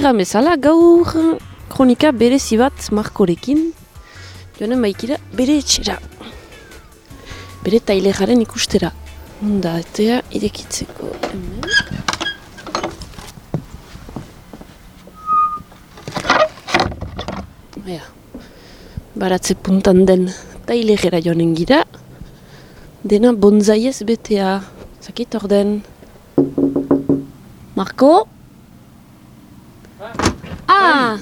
Egan bezala, gaur kronika berezi bat markorekin, joanen baikira bere etxera. Bere tailejaren ikustera. Onda, etea irekitzeko hemen. Ea, baratze puntan den tailejera joanen gira. Dena bonzaiez betea. Zakit orden. Marko? Ah!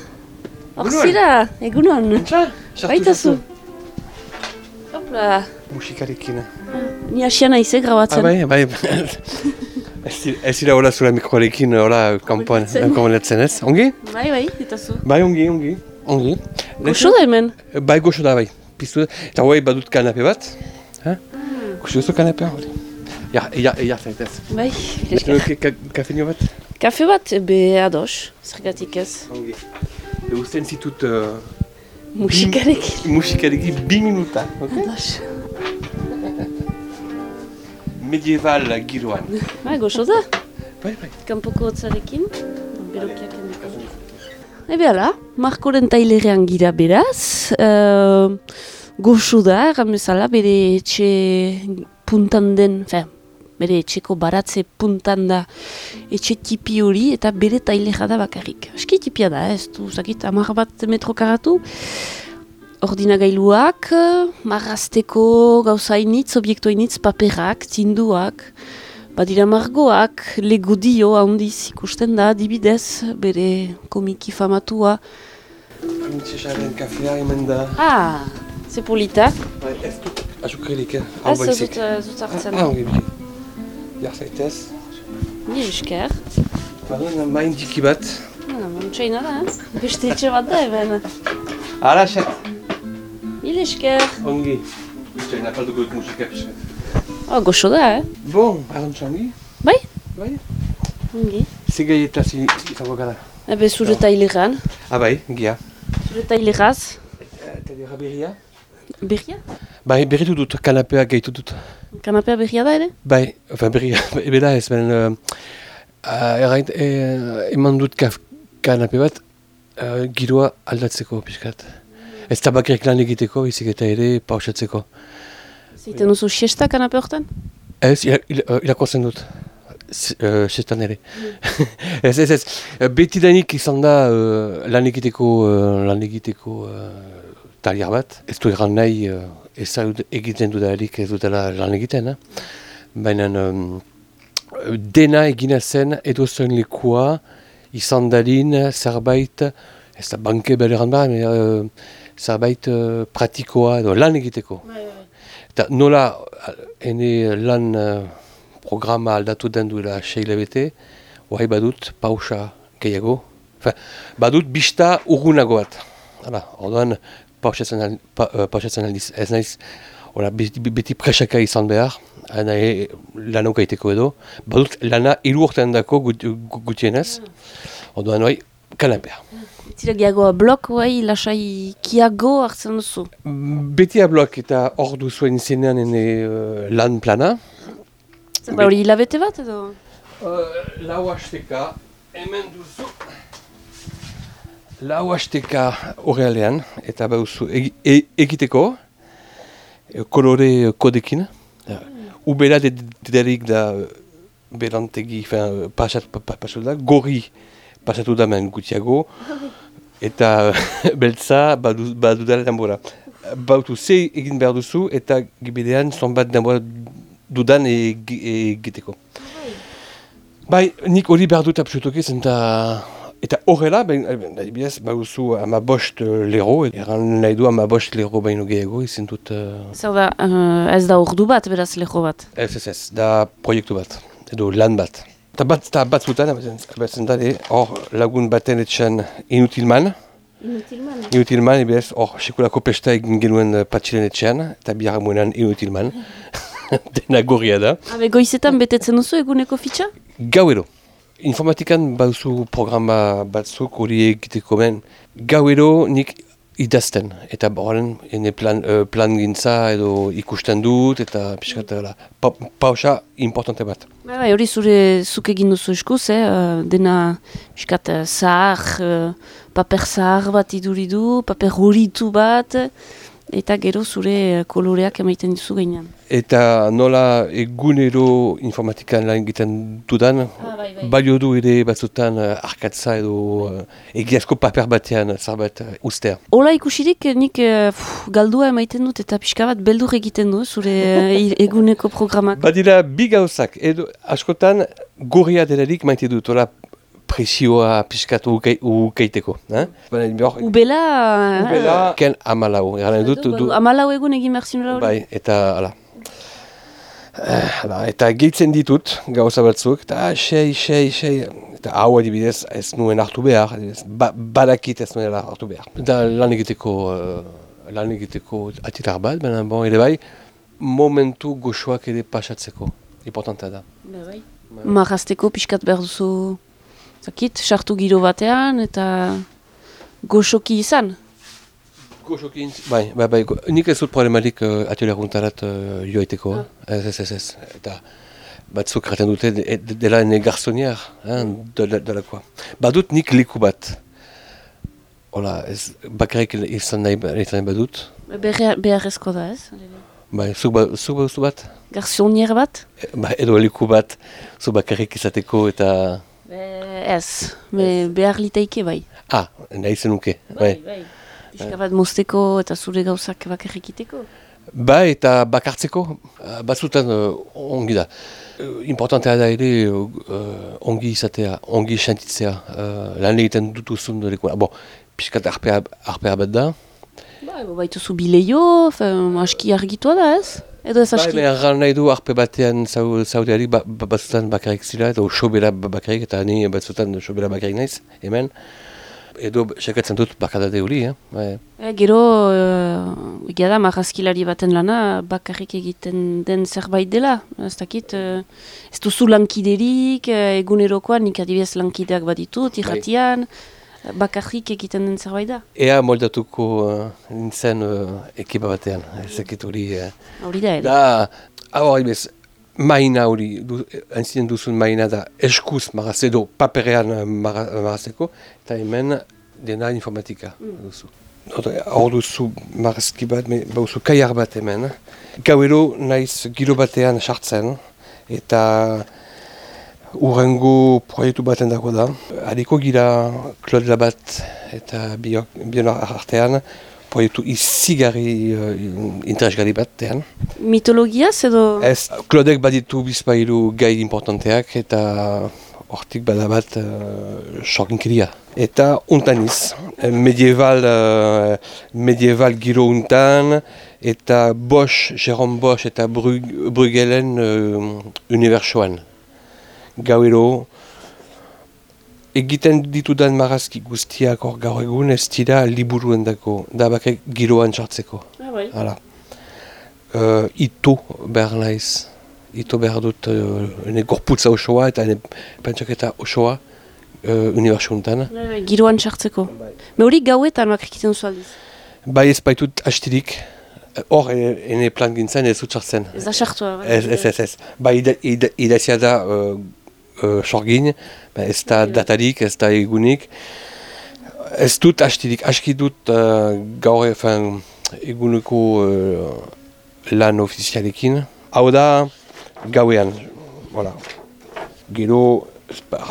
Hor zira, egunon. Entza? Baitazu. Hopla, Musikarekin. ni asia naize Ah, grabatzen. bai, bai. Ez dira- dira hola zure mikroarekin, hola kanpoan, Komunetzen. komunetzen ez. Ongi? Bai, bai, eta zu. Bai, ongi, ongi. Ongi. Goxo da hemen. Bai, goxo da, bai. Piztu, eta hoi badut kanape bat. Ha? Goxo duzu kanapea hori. Ja, ja, ja, zaitez. Bai. Ez dugu ka- kafeino bat? Kafe bat, be ados, zergatik ez. Ongi. Eusten zitut uh, Musikarekin. musikarekin bi minuta. Okay? Ados. Medieval giroan. Bai, goxo da. Bai, bai. Kanpoko hotzarekin. Berokiak endiko. Ebe ala, Markoren tailerean gira beraz. Uh, goxo da, erran bezala, bere etxe puntan den, fe, bere etxeko baratze puntan da etxe tipi hori eta bere tailera da bakarrik. Eski tipia da, ez du, zakit, amar bat metro karatu. Ordinagailuak, marrazteko gauza initz, paperak, tinduak, badira margoak, legudio handiz ikusten da, dibidez, bere komiki famatua. Printzesaren kafea hemen da. Ah, ze polita. Bai, ez dut azukrelik, eh? Hau Ez baizik. eh, dut hartzen. Ah, ongi, ongi. Ja, zaitez. Ni esker. Baduen, main diki bat. Montsaina da, eh? Beste etxe bat da, eben. Hala, xet. Mil esker. Ongi. Uste, napalduko dut musika pixka. Oh, goxo da, eh? Bon, arantxa ongi. Bai? Bai. Ongi. Zegai eta zi izango gara. Ebe zure taileran. Ah, bai, gia. Zure taileraz. Eta dira berria? Berria? Bai, berritu dut, kanapea gehitu dut. Kanapea berria da ere? Bai, enfin, berria, ebe da ez, ben... Uh, errait, eh, eman dut kaf, kanape bat, uh, giroa aldatzeko pixkat. Ez tabakirik lan egiteko, izik eta ere pausatzeko. Zeiten duzu siesta kanape hortan? Ez, ila- uh, irakurtzen dut. Sestan ere. ez, ez, ez. Uh, Betidanik izan da uh, lan egiteko, uh, lan egiteko uh, taliar bat. Ez du eran nahi uh, ez egiten dudarik ez dutela lan egiten. Eh? Baina um, dena egina zen edo zen lekua izan dadin zerbait, ez da banke beleran ba, uh, zerbait uh, pratikoa edo lan egiteko. Eta nola ene lan uh, programa aldatu den duela seila bete, oai badut pausa gehiago. Enfin, badut bista urgunago bat. Hala, orduan pausatzen, al, pa, uh, pausatzen aldiz. Ez naiz, ora, beti, beti presaka izan behar, nahi lanok gaiteko edo. Badut lana hiru urtean dako gut, gu- gutienez. Orduan, oai, kanapea. Zira gehiagoa blok, bai, lasai kiago hartzen duzu. Beti ablok eta hor duzuen izenean ene uh, lan plana. Zer hori hilabete bat edo? Uh, lau hasteka, hemen duzu. Lau hasteka horrealean, eta bauzu egi- e, egiteko, e, kolore kodekin. Da. Ubera de- dederik da berantegi, fin, pasat, pa, pa, pasatu da, gorri pasatu da men gutiago, eta beltza badu, badu denbora. Bautu ze egin behar duzu, eta gibidean zonbat denbora dudan egi- egiteko. Bai, nik hori behar dut absolutoki zen eta... Horrela, ben, ben, adibidez, baduzu ama bost uh, lero, eran nahi du ama bost lero baino gehiago, izin dut... Uh, Zer da, eh, ez da ordu bat, beraz leho bat. ez, ez, ez, da proiektu bat, edo lan bat. Eta bat, eta bat zutan, abetzen da, eh, hor lagun baten etxan inutilman, Inutilman. inutilman, ebez, hor sekulako pesta egin genuen uh, patxilen etxean, eta bihar muenan inutilman, dena gorria da. Habe, goizetan betetzen duzu eguneko fitxa? Gauero. Informatikan baduzu programa batzuk hori egiteko ben. Gauero nik idazten, eta horren ene plan, uh, plan gintza edo ikusten dut, eta piskat, pa, pausa importante bat. Ba, hori zure zuk egin duzu eskuz, eh? dena piskat zahar, paper zahar bat iduridu, paper horitu bat, eta gero zure koloreak emaiten duzu gainean. Eta nola egunero informatikan lan egiten dudan, ah, bai, bai. balio du ere batzutan uh, arkatza edo uh, egiazko paper batean zarbait uh, ustea. Ola ikusirik nik uh, galdua emaiten dut eta pixka bat beldur egiten du zure uh, eguneko programak. Badira bi gauzak, edo askotan gorria delarik maite dut, ola presioa piskatu ukeiteko. Eh? Ubela... Ubela... Ken amalau. Amalau egun egin merzin hori? Bai, eta ala. Eh, eta gehitzen ditut gauza batzuk, eta sei, sei, sei, eta hau adibidez ez nuen hartu behar, ba, badakit ez nuen hartu behar. Eta lan egiteko, uh, lan egiteko atitar bat, baina bon, ere bai, momentu goxoak ere pasatzeko, importantea da. Bai, bai. Marrazteko pixkat behar duzu zakit, sartu giro batean eta goxoki izan. Goxoki bai, bai, bai, nik ez dut problematik uh, atelier guntarat uh, joaiteko, ah. ez, ez, ez, ez, eta batzuk raten dute dela ene garzonier, delakoa. Badut nik liku bat, hola, ez bakarrik izan nahi, nahi badut. Beharrezko da ez? Bai, zuk ba, zuk bat? Garzonier bat? E, ba, edo liku bat, zuk bakarrik izateko eta... Eh, ez, be, behar liteike bai. Ah, nahi zenuke. Bai, bai. Pixka bat mozteko eta zure gauzak bakarrikiteko? Bai, eta bakartzeko, uh, batzutan uh, ongi da. Uh, importantea da ere uh, ongi izatea, ongi esantitzea. Uh, lan egiten dutuzun durekuna. Bon, piskat arpea, arpea bat da. Bai, baitu zu bileio, aski argitua da ez? Edo ez aski? Bai, behar nahi du arpe batean zaudeari ba, ba, batzutan bakarrik zila, edo sobera bakarrik, eta ni batzutan sobera bakarrik naiz, hemen. Edo sekatzen dut bakadade hori, eh? Bai. E, gero, uh, egia da, marrazkilari baten lana, bakarrik egiten den zerbait dela. Ez dakit, uh, ez duzu lankiderik, egunerokoan nik adibidez lankideak baditut, irratian. Bai bakarrik egiten den zerbait da? Ea moldatuko uh, nintzen uh, ekipa batean, ezakit hori. Uh, hori da, ere? Da, hau hori bez, maina hori, du, entzien duzun maina da eskuz maraz edo paperean marazeko, eta hemen dena informatika mm. duzu. Hor duzu marazki bat, bauzu kaiar bat hemen. Gauero naiz giro batean sartzen, eta Urrengo proiektu baten dago da. Adiko gira Claude Labat eta Bion artean proiektu izigarri uh, interesgarri batean. Mitologiaz edo? Ez, Claudek baditu bizpailu gai importanteak eta hortik badabat uh, sorginkeria. Eta untaniz, medieval, uh, medieval giro untan, eta Bosch, Jérôme Bosch eta Brugelen uh, unibertsuan gauero egiten ditudan marazki guztiak hor gaur egun ez dira liburuen dako, da bakek giroan txartzeko. Ah, bai. Hala. Uh, ito behar naiz, ito behar dut uh, ene gorputza osoa eta ene pentsaketa osoa uh, unibertsuntan. Bai, bai, giroan txartzeko. Bai. Me hori gauetan bakek egiten zualdiz? Bai ez baitut hastirik, hor ene plan gintzen ez utxartzen. Ez da txartua. Bai. Ez, ez, ez, ez. Ba idazia da uh, uh, sorgin, ba, ez da datarik, ez da egunik. Ez dut hastirik, aski dut uh, gaur efan eguneko uh, lan ofizialekin. Hau da, gauean, voilà. Gero,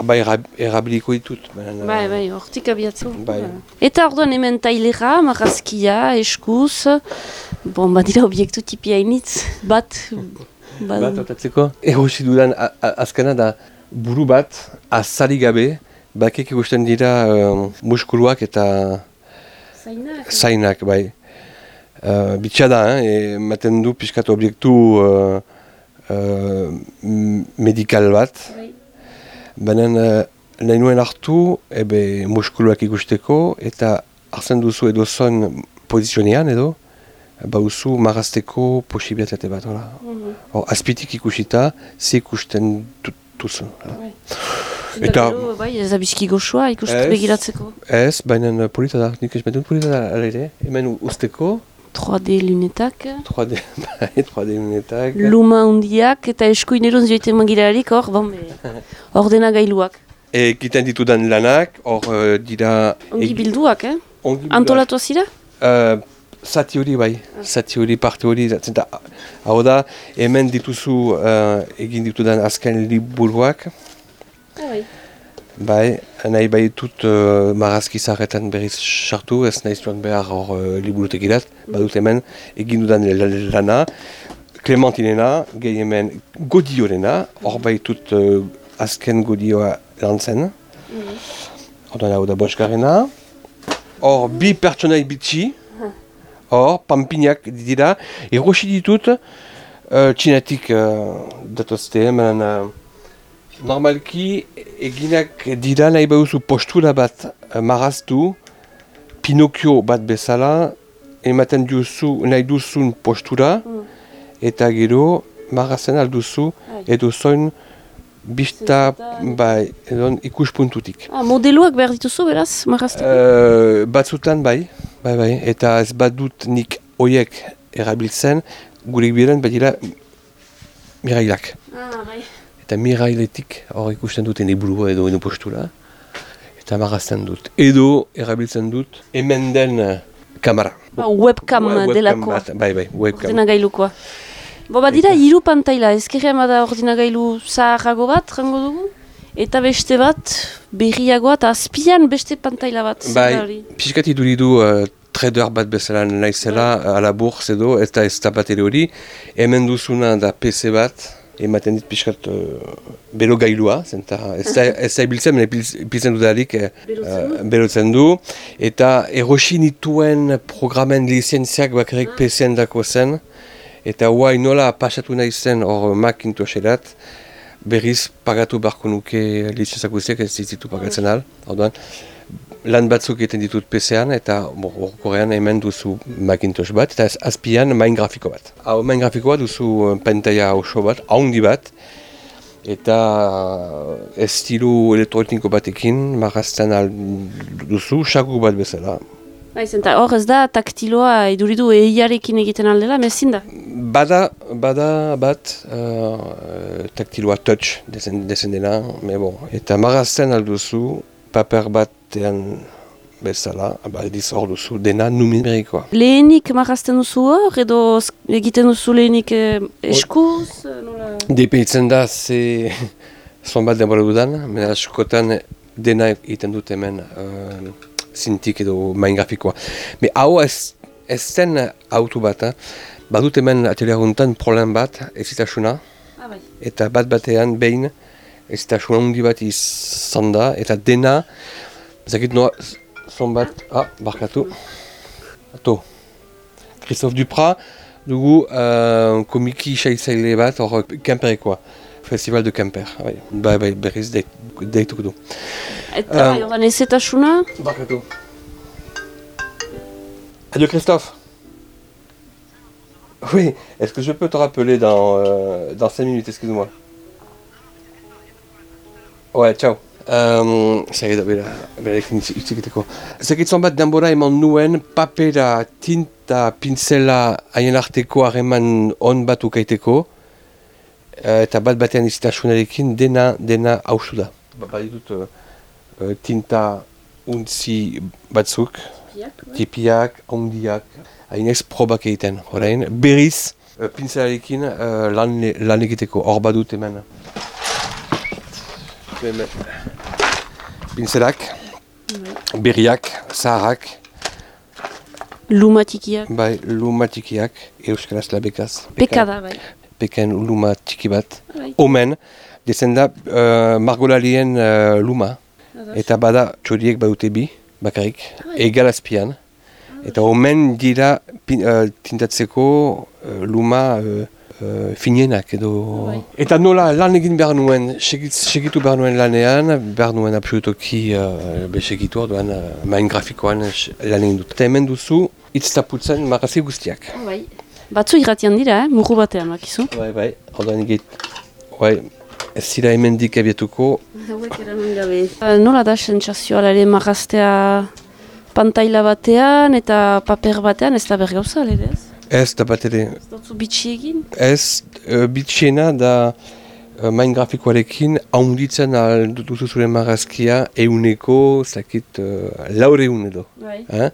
bai erabiliko ditut. Bai, bai, hortik abiatzu. Bai. Eta orduan hemen tailera, marrazkia, eskuz, bon, badira obiektu tipi hainitz, bat... Bat, bat otatzeko? Erosi dudan azkena da, buru bat, azari gabe, bakek ikusten dira uh, muskuluak eta zainak, zainak bai. Uh, Bitsa da, eh, ematen du pixkat obiektu uh, uh, medikal bat. Bai. Baina uh, nahi nuen hartu, ebe muskuluak ikusteko, eta hartzen duzu edo zon pozizionean edo, bauzu marazteko posibilitate bat. Mm -hmm. Azpitik ikusita, ze ikusten duzu. Eta gero, bai, ez da bizki goxoa ikustut Ez. begiratzeko. ez, baina polita da, nik ez dut polita da ala ere. Hemen usteko, 3D lunetak, 3D, bai, 3D lunetak. luma hundiak eta eskuin eroz joite magirarik hor, bon, ordena gailuak. Egiten ditudan lanak, hor eh, dira... Ongi bilduak, eh? ongi bilduak. Antolatu zira? Uh, zati hori bai, zati hori, parte hori, zenta, hau da, hemen dituzu uh, egin ditudan azken liburuak, Bai. bai, nahi bai dut uh, marazki zaharretan berriz sartu, ez nahi zuen behar hor uh, liburutegirat, badut hemen egin dudan lana, Clementinena, gehi hemen godiorena, hor bai dut uh, azken godioa lan zen, Ordan hau da bosgarrena. Hor, bi pertsonai bitxi. Hor, pampinak dira. Erosi ditut, uh, txinatik uh, datozte, hemen uh, normalki eginak dira nahi bauzu postura bat uh, maraztu, Pinokio bat bezala, ematen duzu, nahi duzun postura, eta gero marazten alduzu, edo zoin bista, bai, edo ikuspuntutik. Ah, modeluak behar dituzu, beraz, marrazteko? Uh, batzutan bai, bai, bai, eta ez badut nik oiek erabiltzen, gure biren badira mirailak. ah, bai. Eta mirailetik hor ikusten duten liburua edo edo postura, eta marazten dut. Edo erabiltzen dut hemen den eh, kamera. Ba, webcam Webcam delakoa. bat, Bai, bai, webcam. Ordinagailukoa. Bo, badira, hiru pantaila, ezkerrean bada ordinagailu zaharrago bat, rango dugu, eta beste bat, berriagoa, eta azpian beste pantaila bat. Bai, hori? pixkat iduridu uh, trader bat bezala naizela, ala burz edo, ez da ez da bat ere hori. Hemen duzuna da PC bat, ematen dit pixkat uh, belo gailua, zenta ez da, ez da ibiltzen, baina ipil- ibiltzen dudarik eh, Berotzen du? uh, berotzen du. Eta erosi nituen programen lizentziak bakarrik PC-en dako zen, eta guai nola pasatu nahi zen hor Macintosherat, berriz pagatu beharko nuke lizentzak guztiak ez ditu pagatzen al, orduan, lan batzuk egiten ditut PC-an eta bo, horkorean hemen duzu Macintosh bat eta azpian main grafiko bat. Hau main grafikoa duzu eh, pantaila oso bat, haundi bat, eta eh, estilu elektroniko batekin marrazten duzu, xagu bat bezala. Bai, zenta hor ez da taktiloa iduridu eiarekin egiten aldela, mezin da. Bada, bada bat uh, taktiloa touch dezen, dezen dena, me bon. eta marrazten alduzu paper batean bezala, ba, ediz hor duzu dena numerikoa. Lehenik marrazten duzu hor, edo egiten duzu lehenik eh, eskuz, eh, nola... Depeitzen da ze zonbat denbora dudan, mena askotan dena egiten dut hemen uh, zintik edo main grafikoa. Me hau ez, ez zen auto bat, eh? badut hemen ateliaruntan problem bat, ezitasuna, Ah, bai. eta bat batean behin ezitasuna hundi bat izan da, eta dena, zakit noa, zonbat, ah, barkatu, ato, Christophe Duprat, dugu uh, komiki sailtzaile bat, hor Kemperekoa, Festival de Kemper, bai, bai, bai berriz deit- deituko du. Eta, Euh, bai, ordan ezetasuna, Barkatu. Adieu Christophe. Oui, est-ce que je peux te rappeler dans, euh, dans 5 minutes, excuse-moi? Ouais, ciao. Um, Zagit, bera, berarekin hitz hitz egiteko. Zagit bat denbora eman nuen, papera, tinta, pinzela, haien arteko harreman on bat ukaiteko, eh, eta bat batean izitasunarekin dena, dena haustu da. Ba, baditut uh, uh, tinta untzi batzuk, tipiak, ondiak, hainez probak egiten, orain, berriz, uh, pinzelarekin uh, lan, lan egiteko, hor badut hemen. Hemen. Pinzelak, berriak, zaharrak, lumatikiak. bai, lumatikiak, euskaraz labekaz. Pekada, bai. Peken luma txiki bat. Bai. Omen, dezen da uh, margolarien uh, luma, eta bada txoriek badute bi, bakarrik, egal azpian. Eta omen dira pin, uh, tintatzeko uh, luma uh, uh, finenak edo... Bai. Eta nola lan egin behar nuen, segit, segitu behar nuen lanean, behar nuen absolutoki uh, be segitu orduan uh, main grafikoan s- lan egin dut. Eta hemen duzu, hitz taputzen marrazi guztiak. Bai. Batzu irratian dira, eh? murru batean, bakizu. Bai, bai, orduan egit, bai, ez zira hemendik abietuko, Hauek eraman gabe. Uh, nola da sentsazioa ere marraztea pantaila batean eta paper batean ez da bergauza, ere ez? Ez da bat ere, Ez dutzu bitxi egin? ez uh, bitxena da uh, main grafikoarekin haunditzen duzu zure marrazkia euneko, zakit, uh, laure eun edo. Bai. Eh?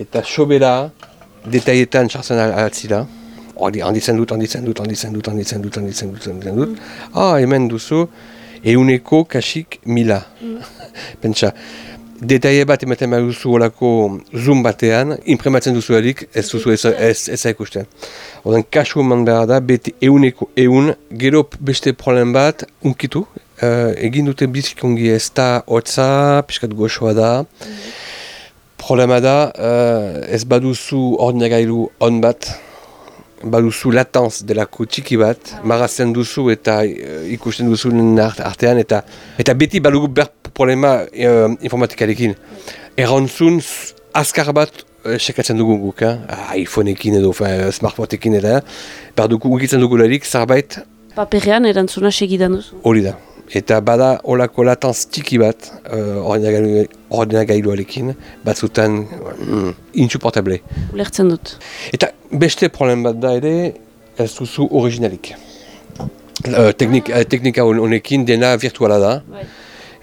Eta sobera, detaietan sartzen al- altzira. Hori, handitzen dut, handitzen dut, handitzen dut, handitzen dut, handitzen dut, handitzen dut. Ah, hemen duzu, euneko kasik mila. Pentsa, detaile bat ematen behar duzu olako zoom batean, imprematzen duzu erik, ez duzu ez, ez, ez ikusten. Oden, kasu eman behar da, beti euneko eun, gero beste problem bat, unkitu. Uh, egin dute bizikongi ez da hotza, piskat goxoa da. Problema da, uh, ez baduzu ordinagailu on bat, baduzu latanz delako txiki bat, marazten duzu eta uh, ikusten duzu art- artean, eta eta beti badugu ber problema uh, informatikarekin. Errantzun, z- azkar bat uh, sekatzen dugu guk, eh? Ah, iPhoneekin edo fin, smartphoneekin edo, behar dugu ukitzen dugularik, zerbait Paperean erantzuna segidan duzu. hori da. Eta bada olako latanz txiki bat uh, ordinagailu- ordinagailuarekin, batzutan mm, insupportable. Ulertzen dut. Eta beste problem bat da ere, ez duzu originalik. Uh, teknik, uh, teknika hon- honekin dena virtuala da, Bai.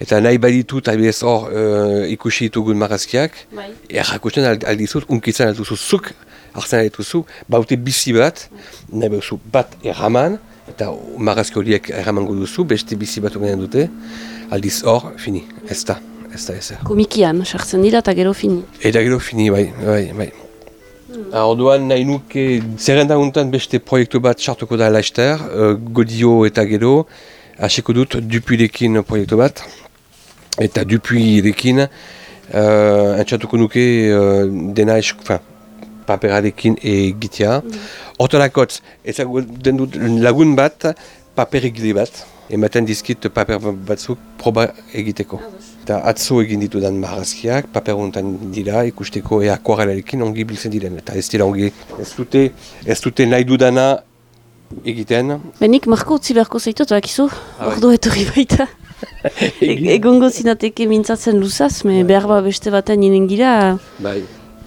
eta nahi baditut adibidez hor uh, ikusi ditugun marrazkiak, Bai. errakusten ald- aldizut, unkitzen alduzu zuk, hartzen alduzu, baute bizi bat, nahi baduzu bat erraman, eta marrazki horiek erramango duzu, beste bizi bat ginen dute, aldiz hor, fini, ez da, ez da ezer. Komikian, sartzen dira eta gero fini. Eta gero fini, bai, bai, bai. Ah, Orduan nahi nuke zerrenda untan beste proiektu bat sartuko da laster, uh, Godio eta gero, hasiko dut Dupuirekin proiektu bat, eta Dupuirekin uh, entzatuko nuke uh, dena esk, fin, paperarekin egitea. Hortelakotz, ezagutzen dut lagun bat, paper bat, ematen dizkit paper batzuk proba egiteko. Eta atzo egin ditudan marrazkiak, paper honetan dira, ikusteko ea akuarelarekin ongi biltzen diren. Eta ez dira ongi, ez dute, ez dute nahi dudana egiten. Benik marko utzi beharko zaitut, bakizu, bai. ordo etorri baita. E- Egongo zinateke mintzatzen luzaz, me behar ba beste baten inen gira, Bai,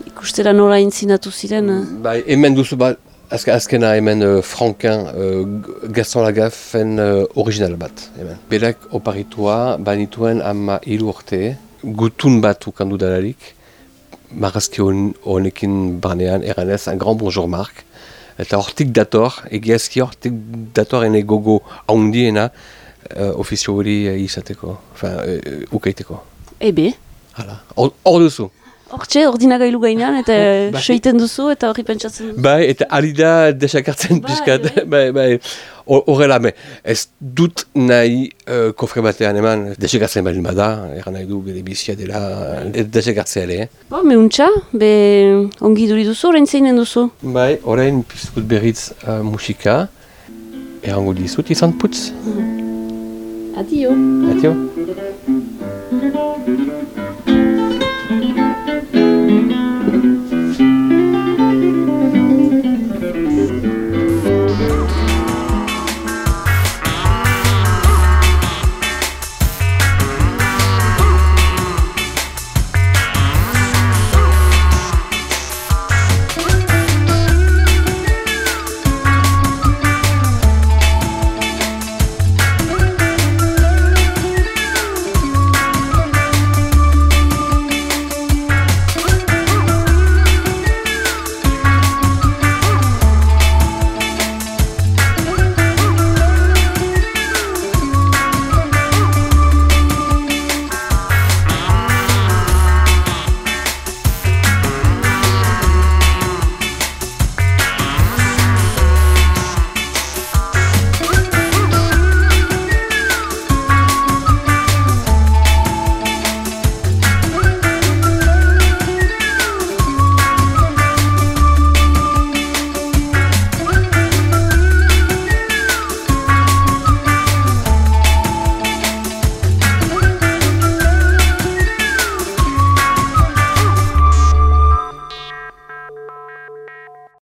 ikustera nola intzinatu ziren. eh. bai, hemen duzu bat, azkena hemen uh, Franken, uh, Gaston Lagafen uh, original bat. Hemen. Berak oparitua, banituen ama hiru urte, gutun bat ukandu dalarik, marrazki hon- honekin barnean, eranez, un grand bonjour Marc. Eta hortik dator, egiazki hortik dator ene gogo haundiena uh, ofizio hori izateko, enfin, uh, ukaiteko. Ebe, Hala, hor hor duzu. Hortxe, ordinagailu gainean, eta Bai. seiten duzu, eta horri pentsatzen duzu. Bai, eta ari da desakartzen Bai, pixkat, bai. bai, bai, Hor- horrela, me, ez dut nahi uh, kofre batean eman, desakartzen baldin bada, eran nahi du bere bizia dela, eh, desakartzea ere, eh? Bo, meuntxa, be ongi duri duzu, orain zeinen duzu. Bai, orain pizkut berriz uh, musika, erango dizut izan putz, Adio. atio.